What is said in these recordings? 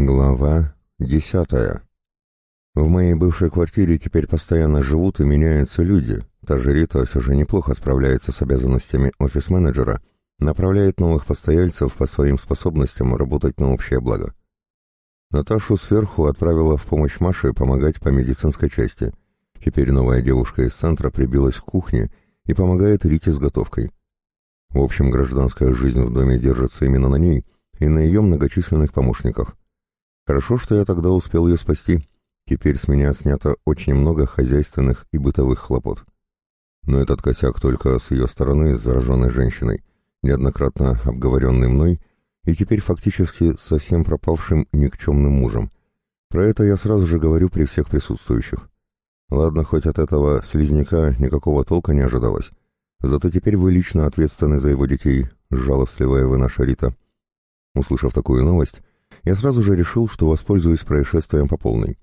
Глава десятая. В моей бывшей квартире теперь постоянно живут и меняются люди. Та же Рита все же неплохо справляется с обязанностями офис-менеджера, направляет новых постояльцев по своим способностям работать на общее благо. Наташу сверху отправила в помощь Маше помогать по медицинской части. Теперь новая девушка из центра прибилась к кухне и помогает Рите с готовкой. В общем, гражданская жизнь в доме держится именно на ней и на ее многочисленных помощниках. Хорошо, что я тогда успел ее спасти. Теперь с меня снято очень много хозяйственных и бытовых хлопот. Но этот косяк только с ее стороны, с зараженной женщиной, неоднократно обговоренный мной, и теперь фактически совсем пропавшим никчемным мужем. Про это я сразу же говорю при всех присутствующих. Ладно, хоть от этого слизняка никакого толка не ожидалось. Зато теперь вы лично ответственны за его детей, жалостливая вы наша Рита. Услышав такую новость, я сразу же решил, что воспользуюсь происшествием по полной.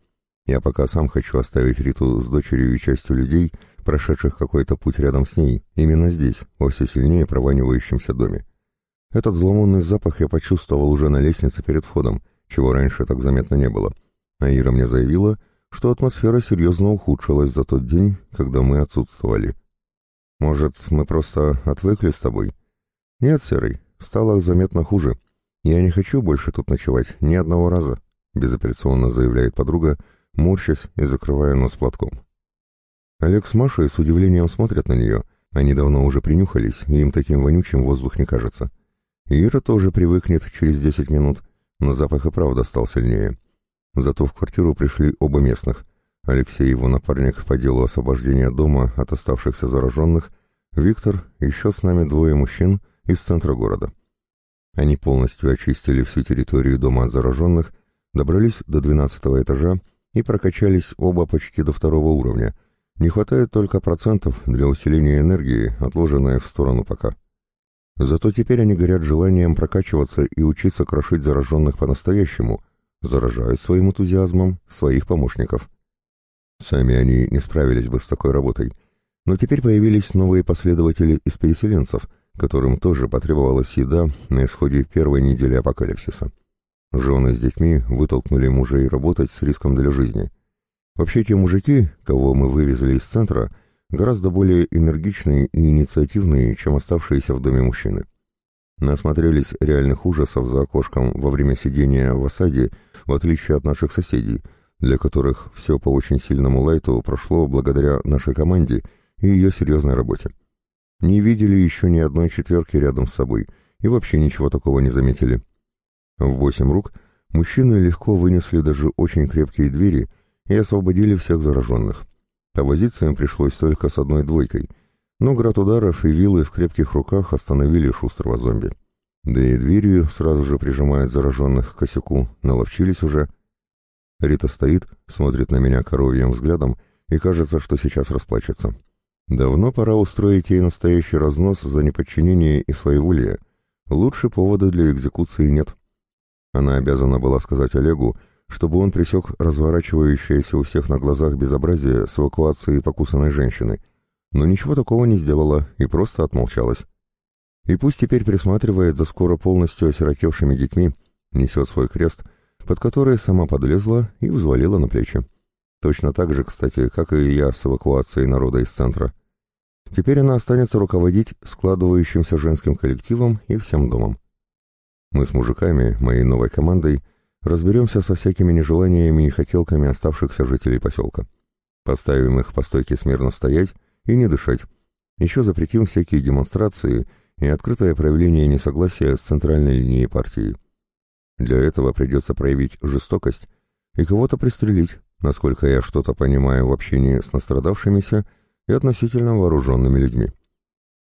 Я пока сам хочу оставить Риту с дочерью и частью людей, прошедших какой-то путь рядом с ней, именно здесь, во все сильнее прованивающемся доме. Этот зловонный запах я почувствовал уже на лестнице перед входом, чего раньше так заметно не было. А Ира мне заявила, что атмосфера серьезно ухудшилась за тот день, когда мы отсутствовали. «Может, мы просто отвыкли с тобой?» «Нет, Серый, стало заметно хуже. «Я не хочу больше тут ночевать ни одного раза», — безапелляционно заявляет подруга, морщась и закрывая нос платком. Олег с Машей с удивлением смотрят на нее. Они давно уже принюхались, и им таким вонючим воздух не кажется. Ира тоже привыкнет через десять минут, но запах и правда стал сильнее. Зато в квартиру пришли оба местных. Алексей и его напарник по делу освобождения дома от оставшихся зараженных, Виктор, еще с нами двое мужчин из центра города. Они полностью очистили всю территорию дома от зараженных, добрались до двенадцатого этажа и прокачались оба почти до второго уровня. Не хватает только процентов для усиления энергии, отложенной в сторону пока. Зато теперь они горят желанием прокачиваться и учиться крошить зараженных по-настоящему, заражают своим энтузиазмом своих помощников. Сами они не справились бы с такой работой, но теперь появились новые последователи из переселенцев — которым тоже потребовалась еда на исходе первой недели апокалипсиса. Жены с детьми вытолкнули мужей работать с риском для жизни. Вообще те мужики, кого мы вывезли из центра, гораздо более энергичные и инициативные, чем оставшиеся в доме мужчины. Насмотрелись реальных ужасов за окошком во время сидения в осаде, в отличие от наших соседей, для которых все по очень сильному лайту прошло благодаря нашей команде и ее серьезной работе не видели еще ни одной четверки рядом с собой и вообще ничего такого не заметили. В восемь рук мужчины легко вынесли даже очень крепкие двери и освободили всех зараженных. Повозиться им пришлось только с одной двойкой, но град ударов и вилы в крепких руках остановили шустрого зомби. Да и дверью сразу же прижимают зараженных к косяку, наловчились уже. Рита стоит, смотрит на меня коровьим взглядом и кажется, что сейчас расплачется. Давно пора устроить ей настоящий разнос за неподчинение и своеволие. Лучше повода для экзекуции нет. Она обязана была сказать Олегу, чтобы он пресек разворачивающееся у всех на глазах безобразие с эвакуацией покусанной женщины, но ничего такого не сделала и просто отмолчалась. И пусть теперь присматривает за скоро полностью осиротевшими детьми, несет свой крест, под который сама подлезла и взвалила на плечи. Точно так же, кстати, как и я с эвакуацией народа из центра. Теперь она останется руководить складывающимся женским коллективом и всем домом. Мы с мужиками, моей новой командой, разберемся со всякими нежеланиями и хотелками оставшихся жителей поселка. Поставим их по стойке смирно стоять и не дышать. Еще запретим всякие демонстрации и открытое проявление несогласия с центральной линией партии. Для этого придется проявить жестокость и кого-то пристрелить, насколько я что-то понимаю в общении с настрадавшимися и относительно вооруженными людьми.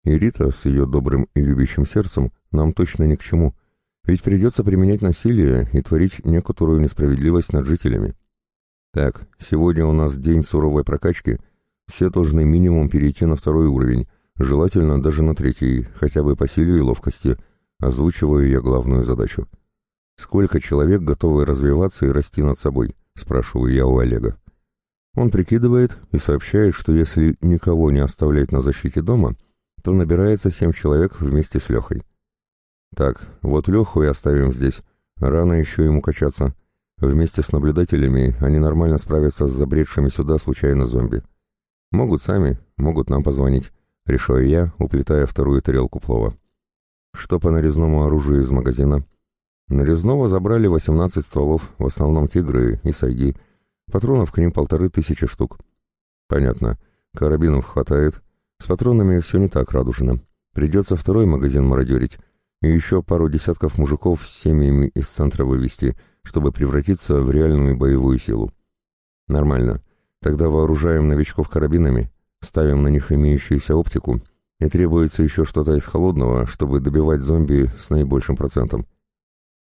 И Рита с ее добрым и любящим сердцем нам точно ни к чему, ведь придется применять насилие и творить некоторую несправедливость над жителями. Так, сегодня у нас день суровой прокачки, все должны минимум перейти на второй уровень, желательно даже на третий, хотя бы по силе и ловкости, озвучиваю я главную задачу. Сколько человек готовы развиваться и расти над собой? Спрашиваю я у Олега. Он прикидывает и сообщает, что если никого не оставлять на защите дома, то набирается семь человек вместе с Лехой. Так, вот Леху и оставим здесь. Рано еще ему качаться. Вместе с наблюдателями они нормально справятся с забредшими сюда случайно зомби. Могут сами, могут нам позвонить, решаю я, уплетая вторую тарелку плова. Что по нарезному оружию из магазина? Нарезного забрали 18 стволов, в основном тигры и сайги. Патронов к ним полторы тысячи штук. Понятно. Карабинов хватает. С патронами все не так радужно. Придется второй магазин мародерить. И еще пару десятков мужиков с семьями из центра вывести — чтобы превратиться в реальную боевую силу. Нормально. Тогда вооружаем новичков карабинами, ставим на них имеющуюся оптику, и требуется еще что-то из холодного, чтобы добивать зомби с наибольшим процентом.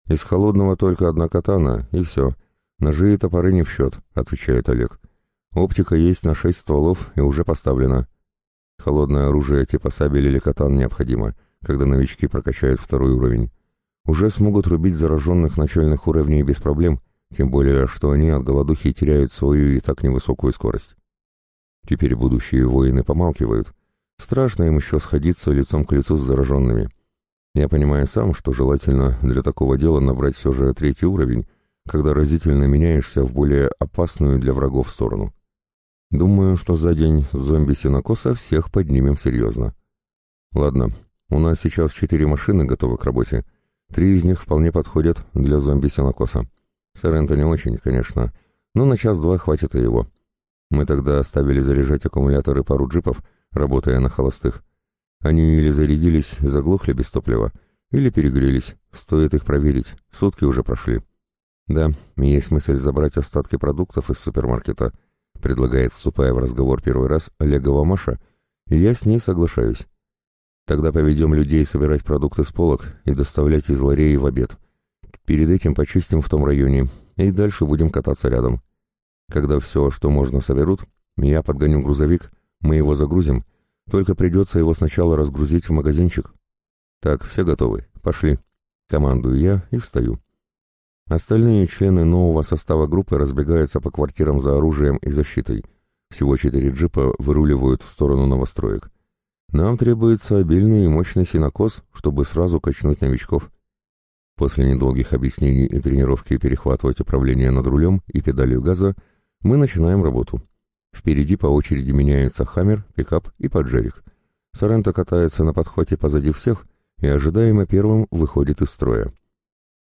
Из холодного только одна катана, и все. Ножи и топоры не в счет, отвечает Олег. Оптика есть на шесть стволов и уже поставлена. Холодное оружие типа сабель или катан необходимо, когда новички прокачают второй уровень уже смогут рубить зараженных начальных уровней без проблем, тем более, что они от голодухи теряют свою и так невысокую скорость. Теперь будущие воины помалкивают. Страшно им еще сходиться лицом к лицу с зараженными. Я понимаю сам, что желательно для такого дела набрать все же третий уровень, когда разительно меняешься в более опасную для врагов сторону. Думаю, что за день зомби-синокоса всех поднимем серьезно. Ладно, у нас сейчас четыре машины готовы к работе, Три из них вполне подходят для зомби-сенокоса. Сорента не очень, конечно, но на час-два хватит и его. Мы тогда оставили заряжать аккумуляторы пару джипов, работая на холостых. Они или зарядились заглохли без топлива, или перегрелись. Стоит их проверить, сутки уже прошли. Да, есть мысль забрать остатки продуктов из супермаркета, предлагает, вступая в разговор первый раз, Олегова Маша, и я с ней соглашаюсь. Тогда поведем людей собирать продукты с полок и доставлять из лареи в обед. Перед этим почистим в том районе, и дальше будем кататься рядом. Когда все, что можно, соберут, я подгоню грузовик, мы его загрузим, только придется его сначала разгрузить в магазинчик. Так, все готовы, пошли. Командую я и встаю. Остальные члены нового состава группы разбегаются по квартирам за оружием и защитой. Всего четыре джипа выруливают в сторону новостроек. Нам требуется обильный и мощный синокос, чтобы сразу качнуть новичков. После недолгих объяснений и тренировки перехватывать управление над рулем и педалью газа, мы начинаем работу. Впереди по очереди меняются Хаммер, пикап и Паджерик. Соренто катается на подхвате позади всех и ожидаемо первым выходит из строя.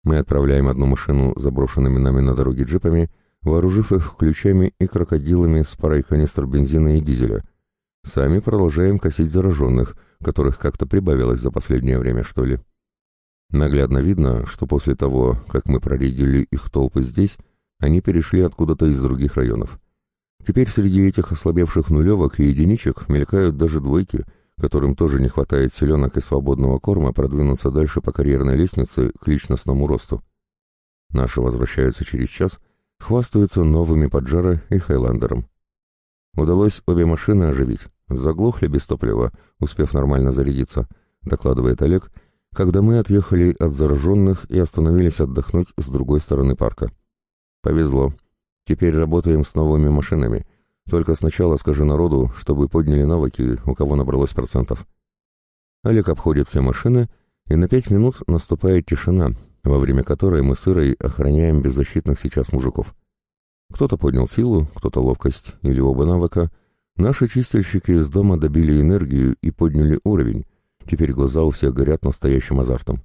Мы отправляем одну машину заброшенными нами на дороге джипами, вооружив их ключами и крокодилами с парой канистр бензина и дизеля — Сами продолжаем косить зараженных, которых как-то прибавилось за последнее время, что ли. Наглядно видно, что после того, как мы проредили их толпы здесь, они перешли откуда-то из других районов. Теперь среди этих ослабевших нулевок и единичек мелькают даже двойки, которым тоже не хватает селенок и свободного корма продвинуться дальше по карьерной лестнице к личностному росту. Наши возвращаются через час, хвастаются новыми Поджара и Хайландером. Удалось обе машины оживить. Заглохли без топлива, успев нормально зарядиться, докладывает Олег, когда мы отъехали от зараженных и остановились отдохнуть с другой стороны парка. Повезло. Теперь работаем с новыми машинами. Только сначала скажи народу, чтобы подняли навыки, у кого набралось процентов. Олег обходит все машины, и на пять минут наступает тишина, во время которой мы с Ирой охраняем беззащитных сейчас мужиков. Кто-то поднял силу, кто-то ловкость или оба навыка — Наши чистильщики из дома добили энергию и подняли уровень. Теперь глаза у всех горят настоящим азартом.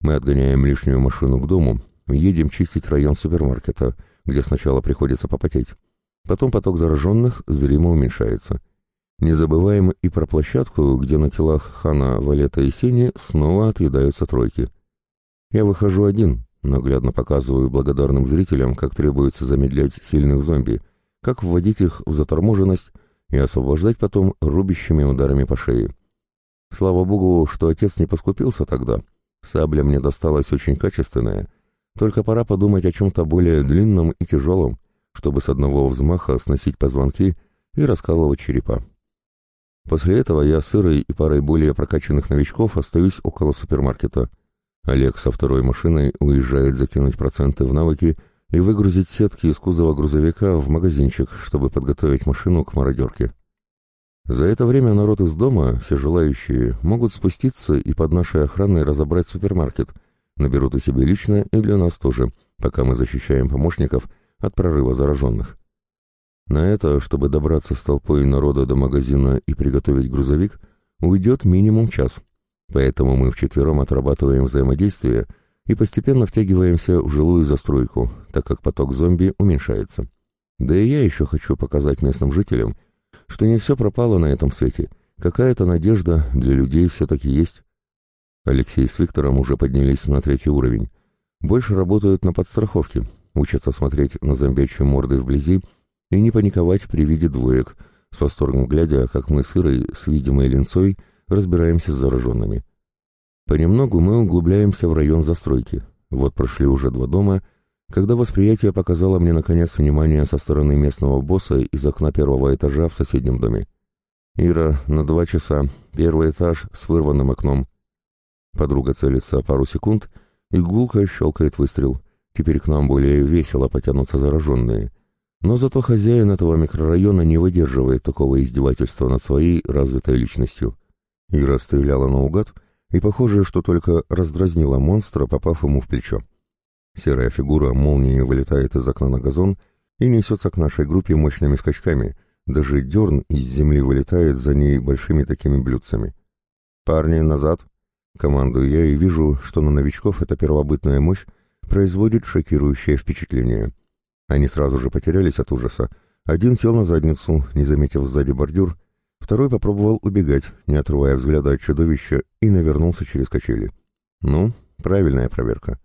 Мы отгоняем лишнюю машину к дому, едем чистить район супермаркета, где сначала приходится попотеть. Потом поток зараженных зримо уменьшается. Не забываем и про площадку, где на телах Хана, Валета и Сени снова отъедаются тройки. Я выхожу один, наглядно показываю благодарным зрителям, как требуется замедлять сильных зомби, как вводить их в заторможенность и освобождать потом рубящими ударами по шее. Слава богу, что отец не поскупился тогда. Сабля мне досталась очень качественная, только пора подумать о чем-то более длинном и тяжелом, чтобы с одного взмаха сносить позвонки и раскалывать черепа. После этого я с Ирой и парой более прокачанных новичков остаюсь около супермаркета. Олег со второй машиной уезжает закинуть проценты в навыки и выгрузить сетки из кузова грузовика в магазинчик, чтобы подготовить машину к мародерке. За это время народ из дома, все желающие, могут спуститься и под нашей охраной разобрать супермаркет, Наберут и себе лично, и для нас тоже, пока мы защищаем помощников от прорыва зараженных. На это, чтобы добраться с толпой народа до магазина и приготовить грузовик, уйдет минимум час. Поэтому мы вчетвером отрабатываем взаимодействие и постепенно втягиваемся в жилую застройку, так как поток зомби уменьшается. Да и я еще хочу показать местным жителям, что не все пропало на этом свете, какая-то надежда для людей все-таки есть. Алексей с Виктором уже поднялись на третий уровень. Больше работают на подстраховке, учатся смотреть на зомбячьи морды вблизи и не паниковать при виде двоек, с восторгом глядя, как мы с Ирой с видимой линцой разбираемся с зараженными. Понемногу мы углубляемся в район застройки. Вот прошли уже два дома, когда восприятие показало мне наконец внимание со стороны местного босса из окна первого этажа в соседнем доме. «Ира, на два часа. Первый этаж с вырванным окном». Подруга целится пару секунд, и гулко щелкает выстрел. Теперь к нам более весело потянутся зараженные. Но зато хозяин этого микрорайона не выдерживает такого издевательства над своей развитой личностью. Ира стреляла наугад, и похоже, что только раздразнила монстра, попав ему в плечо. Серая фигура молнией вылетает из окна на газон и несется к нашей группе мощными скачками, даже дерн из земли вылетает за ней большими такими блюдцами. «Парни, назад!» Командую я и вижу, что на новичков эта первобытная мощь производит шокирующее впечатление. Они сразу же потерялись от ужаса. Один сел на задницу, не заметив сзади бордюр, второй попробовал убегать, не отрывая взгляда от чудовища, и навернулся через качели. Ну, правильная проверка.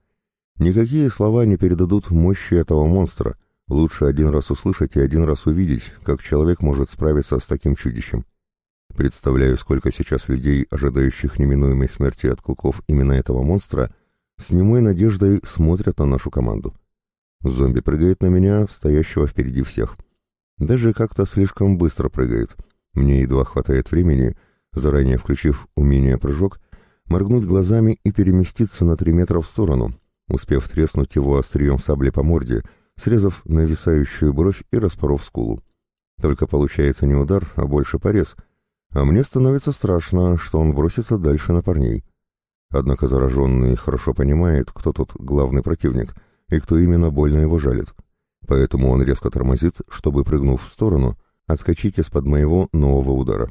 Никакие слова не передадут мощи этого монстра. Лучше один раз услышать и один раз увидеть, как человек может справиться с таким чудищем. Представляю, сколько сейчас людей, ожидающих неминуемой смерти от клыков именно этого монстра, с немой надеждой смотрят на нашу команду. Зомби прыгает на меня, стоящего впереди всех. Даже как-то слишком быстро прыгает. Мне едва хватает времени, заранее включив умение прыжок, моргнуть глазами и переместиться на три метра в сторону, успев треснуть его острием сабли по морде, срезав нависающую бровь и распоров скулу. Только получается не удар, а больше порез, а мне становится страшно, что он бросится дальше на парней. Однако зараженный хорошо понимает, кто тут главный противник — и кто именно больно его жалит. Поэтому он резко тормозит, чтобы, прыгнув в сторону, отскочить из-под моего нового удара.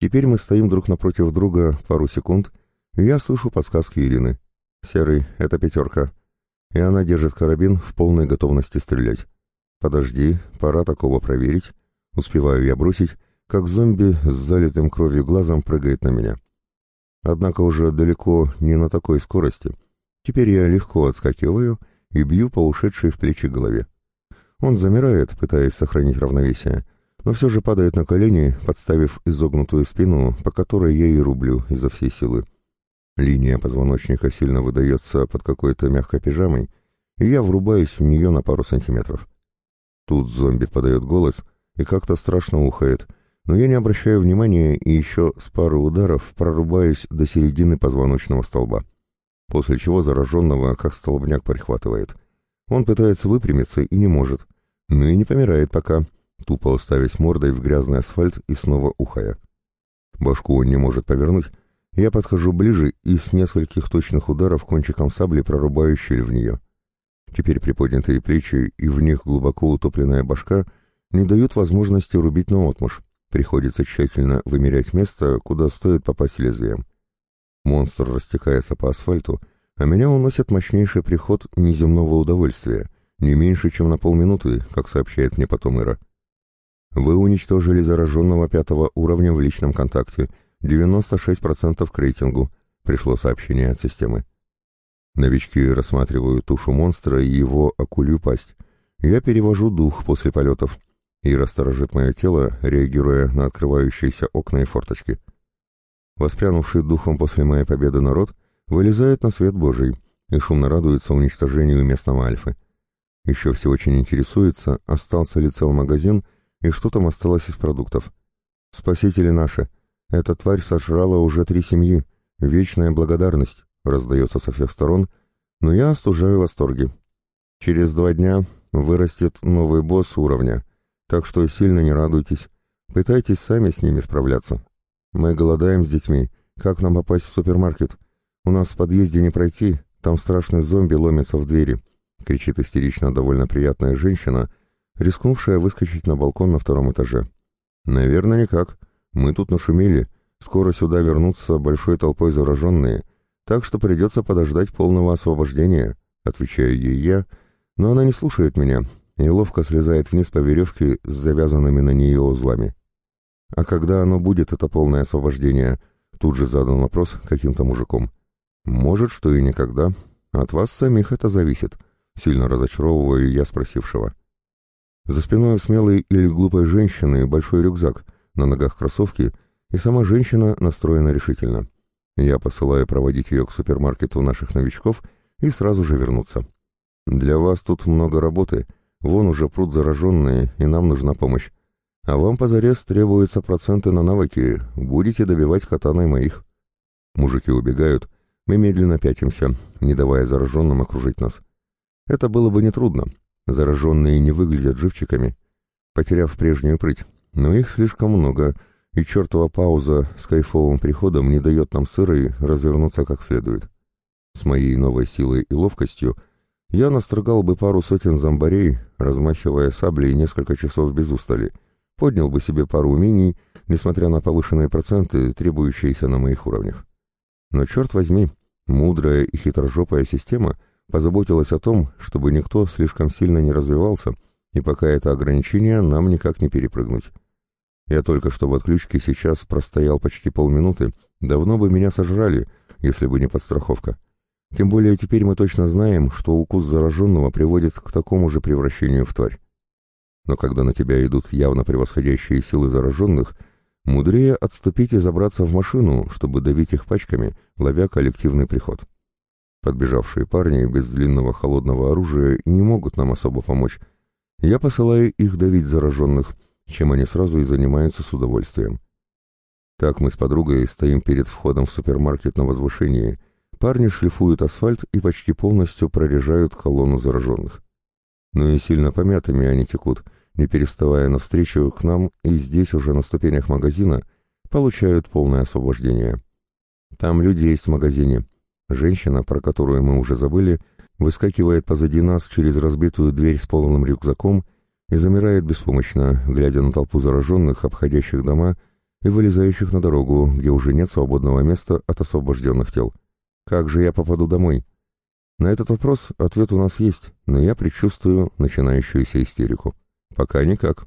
Теперь мы стоим друг напротив друга пару секунд, и я слышу подсказки Ирины. «Серый, это пятерка». И она держит карабин в полной готовности стрелять. «Подожди, пора такого проверить». Успеваю я бросить, как зомби с залитым кровью глазом прыгает на меня. Однако уже далеко не на такой скорости. Теперь я легко отскакиваю и бью по ушедшей в плечи голове. Он замирает, пытаясь сохранить равновесие, но все же падает на колени, подставив изогнутую спину, по которой я и рублю изо всей силы. Линия позвоночника сильно выдается под какой-то мягкой пижамой, и я врубаюсь в нее на пару сантиметров. Тут зомби подает голос и как-то страшно ухает, но я не обращаю внимания и еще с пару ударов прорубаюсь до середины позвоночного столба после чего зараженного как столбняк прихватывает. Он пытается выпрямиться и не может, но и не помирает пока, тупо уставясь мордой в грязный асфальт и снова ухая. Башку он не может повернуть, я подхожу ближе и с нескольких точных ударов кончиком сабли прорубаю щель в нее. Теперь приподнятые плечи и в них глубоко утопленная башка не дают возможности рубить наотмашь. Приходится тщательно вымерять место, куда стоит попасть лезвием. Монстр растекается по асфальту, а меня уносит мощнейший приход неземного удовольствия, не меньше, чем на полминуты, как сообщает мне потом Ира. Вы уничтожили зараженного пятого уровня в личном контакте, 96% к рейтингу, пришло сообщение от системы. Новички рассматривают тушу монстра и его акулью пасть. Я перевожу дух после полетов. И сторожит мое тело, реагируя на открывающиеся окна и форточки. Воспрянувший духом после моей победы народ вылезает на свет Божий и шумно радуется уничтожению местного Альфы. Еще все очень интересуется, остался ли цел магазин и что там осталось из продуктов. «Спасители наши! Эта тварь сожрала уже три семьи. Вечная благодарность!» раздается со всех сторон, но я остужаю восторги. Через два дня вырастет новый босс уровня, так что сильно не радуйтесь. Пытайтесь сами с ними справляться. Мы голодаем с детьми. Как нам попасть в супермаркет? У нас в подъезде не пройти, там страшный зомби ломится в двери, кричит истерично довольно приятная женщина, рискнувшая выскочить на балкон на втором этаже. Наверное, никак. Мы тут нашумели. Скоро сюда вернутся большой толпой зараженные, так что придется подождать полного освобождения, отвечаю ей я, но она не слушает меня и ловко слезает вниз по веревке с завязанными на нее узлами. А когда оно будет, это полное освобождение? Тут же задан вопрос каким-то мужиком. Может, что и никогда. От вас самих это зависит. Сильно разочаровываю я спросившего. За спиной смелой или глупой женщины большой рюкзак, на ногах кроссовки, и сама женщина настроена решительно. Я посылаю проводить ее к супермаркету наших новичков и сразу же вернуться. Для вас тут много работы, вон уже пруд зараженные, и нам нужна помощь. А вам позарез требуются проценты на навыки, будете добивать катаной моих. Мужики убегают, мы медленно пятимся, не давая зараженным окружить нас. Это было бы нетрудно. Зараженные не выглядят живчиками, потеряв прежнюю прыть, но их слишком много, и чертова пауза с кайфовым приходом не дает нам сырой развернуться как следует. С моей новой силой и ловкостью я настрогал бы пару сотен зомбарей, размахивая саблей несколько часов без устали — поднял бы себе пару умений, несмотря на повышенные проценты, требующиеся на моих уровнях. Но черт возьми, мудрая и хитрожопая система позаботилась о том, чтобы никто слишком сильно не развивался, и пока это ограничение нам никак не перепрыгнуть. Я только что в отключке сейчас простоял почти полминуты, давно бы меня сожрали, если бы не подстраховка. Тем более теперь мы точно знаем, что укус зараженного приводит к такому же превращению в тварь но когда на тебя идут явно превосходящие силы зараженных, мудрее отступить и забраться в машину, чтобы давить их пачками, ловя коллективный приход. Подбежавшие парни без длинного холодного оружия не могут нам особо помочь. Я посылаю их давить зараженных, чем они сразу и занимаются с удовольствием. Так мы с подругой стоим перед входом в супермаркет на возвышении. Парни шлифуют асфальт и почти полностью прорежают колонну зараженных. Ну и сильно помятыми они текут — не переставая навстречу к нам и здесь уже на ступенях магазина, получают полное освобождение. Там люди есть в магазине. Женщина, про которую мы уже забыли, выскакивает позади нас через разбитую дверь с полным рюкзаком и замирает беспомощно, глядя на толпу зараженных, обходящих дома и вылезающих на дорогу, где уже нет свободного места от освобожденных тел. Как же я попаду домой? На этот вопрос ответ у нас есть, но я предчувствую начинающуюся истерику. Пока никак.